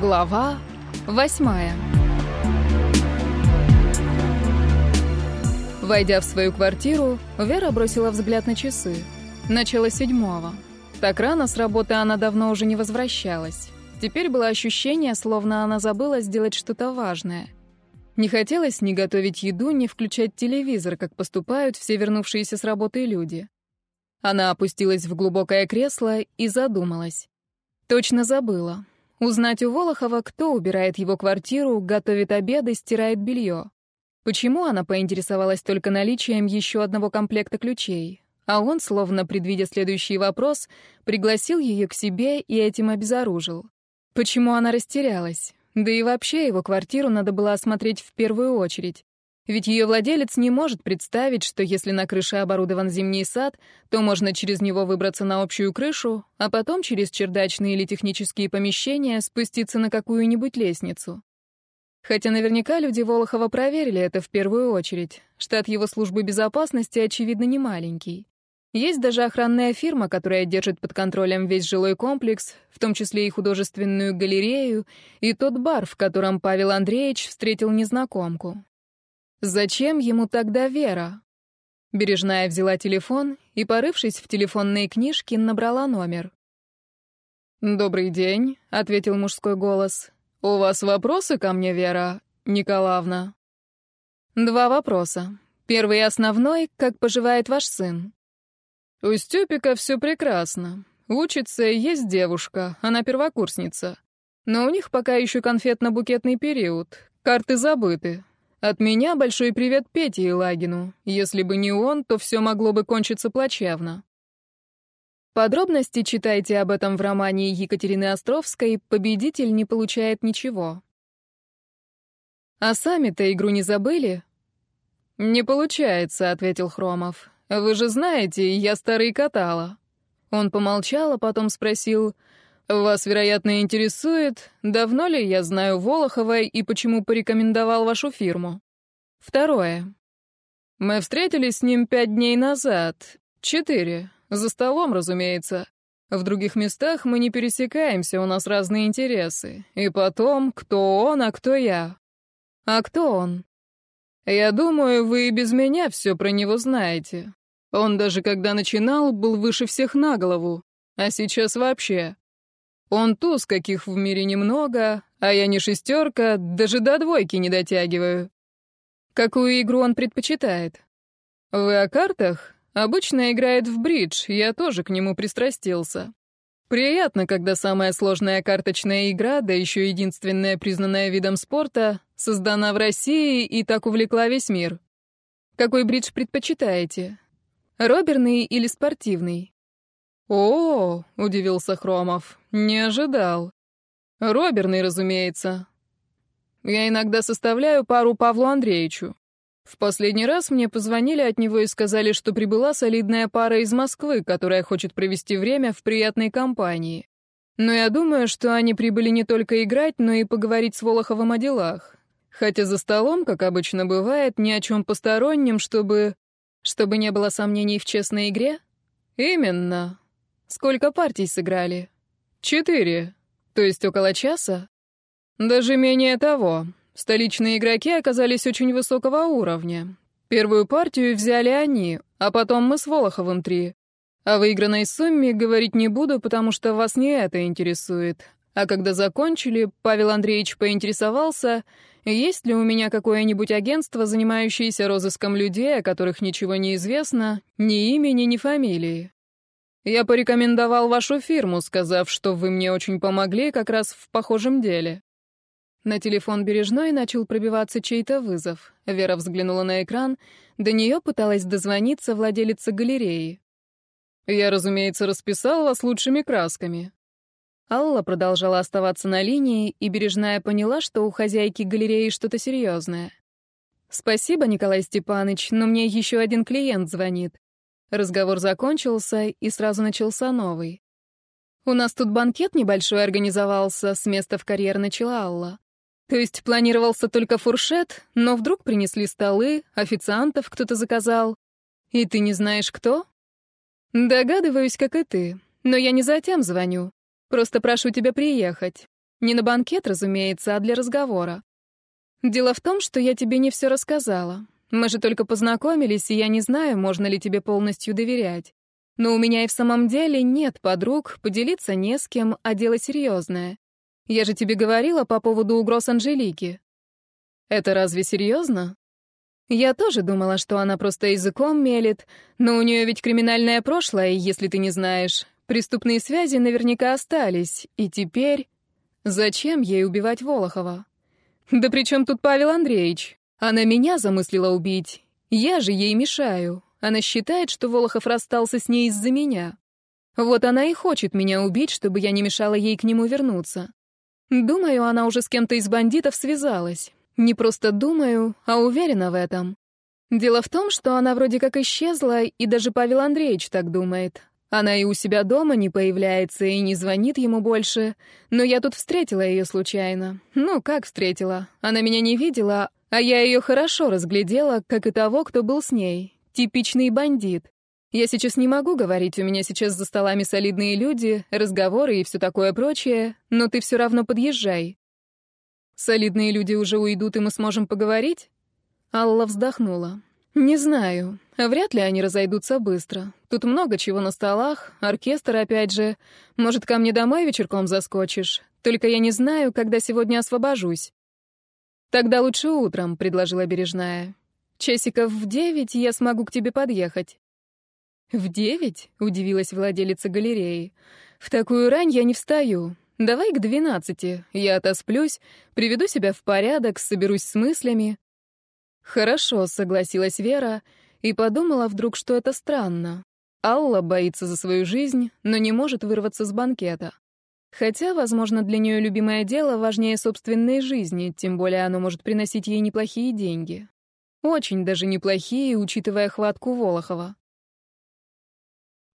Глава восьмая. Войдя в свою квартиру, Вера бросила взгляд на часы. Начало седьмого. Так рано с работы она давно уже не возвращалась. Теперь было ощущение, словно она забыла сделать что-то важное. Не хотелось ни готовить еду, ни включать телевизор, как поступают все вернувшиеся с работы люди. Она опустилась в глубокое кресло и задумалась. Точно забыла. Узнать у Волохова, кто убирает его квартиру, готовит обеды, стирает белье. Почему она поинтересовалась только наличием еще одного комплекта ключей? А он, словно предвидя следующий вопрос, пригласил ее к себе и этим обезоружил. Почему она растерялась? Да и вообще его квартиру надо было осмотреть в первую очередь. Ведь ее владелец не может представить, что если на крыше оборудован зимний сад, то можно через него выбраться на общую крышу, а потом через чердачные или технические помещения спуститься на какую-нибудь лестницу. Хотя наверняка люди Волохова проверили это в первую очередь. Штат его службы безопасности, очевидно, не маленький. Есть даже охранная фирма, которая держит под контролем весь жилой комплекс, в том числе и художественную галерею, и тот бар, в котором Павел Андреевич встретил незнакомку. Зачем ему тогда Вера? Бережная взяла телефон и, порывшись в телефонной книжке, набрала номер. «Добрый день», — ответил мужской голос. «У вас вопросы ко мне, Вера Николаевна?» «Два вопроса. Первый основной — как поживает ваш сын?» «У Стёпика все прекрасно. Учится, есть девушка, она первокурсница. Но у них пока еще конфетно-букетный период. Карты забыты. От меня большой привет Пете и Лагину. Если бы не он, то все могло бы кончиться плачевно. Подробности читайте об этом в романе Екатерины Островской «Победитель не получает ничего». «А сами-то игру не забыли?» «Не получается», — ответил Хромов. «Вы же знаете, я старый катала». Он помолчал, а потом спросил, «Вас, вероятно, интересует, давно ли я знаю Волохова и почему порекомендовал вашу фирму?» Второе. Мы встретились с ним пять дней назад. Четыре. За столом, разумеется. В других местах мы не пересекаемся, у нас разные интересы. И потом, кто он, а кто я. А кто он? Я думаю, вы и без меня все про него знаете. Он даже когда начинал, был выше всех на голову. А сейчас вообще. Он туз, каких в мире немного, а я не шестерка, даже до двойки не дотягиваю. Какую игру он предпочитает? Вы о картах? Обычно играет в бридж, я тоже к нему пристрастился. Приятно, когда самая сложная карточная игра, да еще единственная признанная видом спорта, создана в России и так увлекла весь мир. Какой бридж предпочитаете? Роберный или спортивный? «О, — удивился Хромов, — не ожидал. Роберный, разумеется. Я иногда составляю пару Павлу Андреевичу. В последний раз мне позвонили от него и сказали, что прибыла солидная пара из Москвы, которая хочет провести время в приятной компании. Но я думаю, что они прибыли не только играть, но и поговорить с Волоховым о делах. Хотя за столом, как обычно бывает, ни о чем постороннем, чтобы... Чтобы не было сомнений в честной игре? Именно. Сколько партий сыграли? Четыре. То есть около часа? Даже менее того. Столичные игроки оказались очень высокого уровня. Первую партию взяли они, а потом мы с Волоховым три. О выигранной сумме говорить не буду, потому что вас не это интересует. А когда закончили, Павел Андреевич поинтересовался, есть ли у меня какое-нибудь агентство, занимающееся розыском людей, о которых ничего не известно, ни имени, ни фамилии. Я порекомендовал вашу фирму, сказав, что вы мне очень помогли как раз в похожем деле. На телефон Бережной начал пробиваться чей-то вызов. Вера взглянула на экран. До нее пыталась дозвониться владелица галереи. «Я, разумеется, расписал вас лучшими красками». Алла продолжала оставаться на линии, и Бережная поняла, что у хозяйки галереи что-то серьезное. «Спасибо, Николай Степанович, но мне еще один клиент звонит. Разговор закончился, и сразу начался новый. «У нас тут банкет небольшой организовался, с места в карьер начала Алла. То есть планировался только фуршет, но вдруг принесли столы, официантов кто-то заказал. И ты не знаешь, кто? Догадываюсь, как и ты. Но я не затем звоню. Просто прошу тебя приехать. Не на банкет, разумеется, а для разговора. Дело в том, что я тебе не все рассказала. Мы же только познакомились, и я не знаю, можно ли тебе полностью доверять. Но у меня и в самом деле нет подруг, поделиться не с кем, а дело серьезное. Я же тебе говорила по поводу угроз Анжелики. Это разве серьезно? Я тоже думала, что она просто языком мелет, но у нее ведь криминальное прошлое, если ты не знаешь. Преступные связи наверняка остались, и теперь... Зачем ей убивать Волохова? Да при чем тут Павел Андреевич? Она меня замыслила убить. Я же ей мешаю. Она считает, что Волохов расстался с ней из-за меня. Вот она и хочет меня убить, чтобы я не мешала ей к нему вернуться. Думаю, она уже с кем-то из бандитов связалась. Не просто думаю, а уверена в этом. Дело в том, что она вроде как исчезла, и даже Павел Андреевич так думает. Она и у себя дома не появляется и не звонит ему больше. Но я тут встретила ее случайно. Ну, как встретила? Она меня не видела, а я ее хорошо разглядела, как и того, кто был с ней. Типичный бандит. Я сейчас не могу говорить, у меня сейчас за столами солидные люди, разговоры и все такое прочее, но ты все равно подъезжай. Солидные люди уже уйдут, и мы сможем поговорить? Алла вздохнула. Не знаю. Вряд ли они разойдутся быстро. Тут много чего на столах, оркестр опять же. Может, ко мне домой вечерком заскочишь? Только я не знаю, когда сегодня освобожусь. Тогда лучше утром, предложила Бережная. Часиков в девять я смогу к тебе подъехать. В девять? удивилась владелица галереи. В такую рань я не встаю. Давай к двенадцати. Я отосплюсь, приведу себя в порядок, соберусь с мыслями. Хорошо, согласилась Вера и подумала вдруг, что это странно. Алла боится за свою жизнь, но не может вырваться с банкета. Хотя, возможно, для нее любимое дело важнее собственной жизни, тем более оно может приносить ей неплохие деньги. Очень даже неплохие, учитывая хватку Волохова.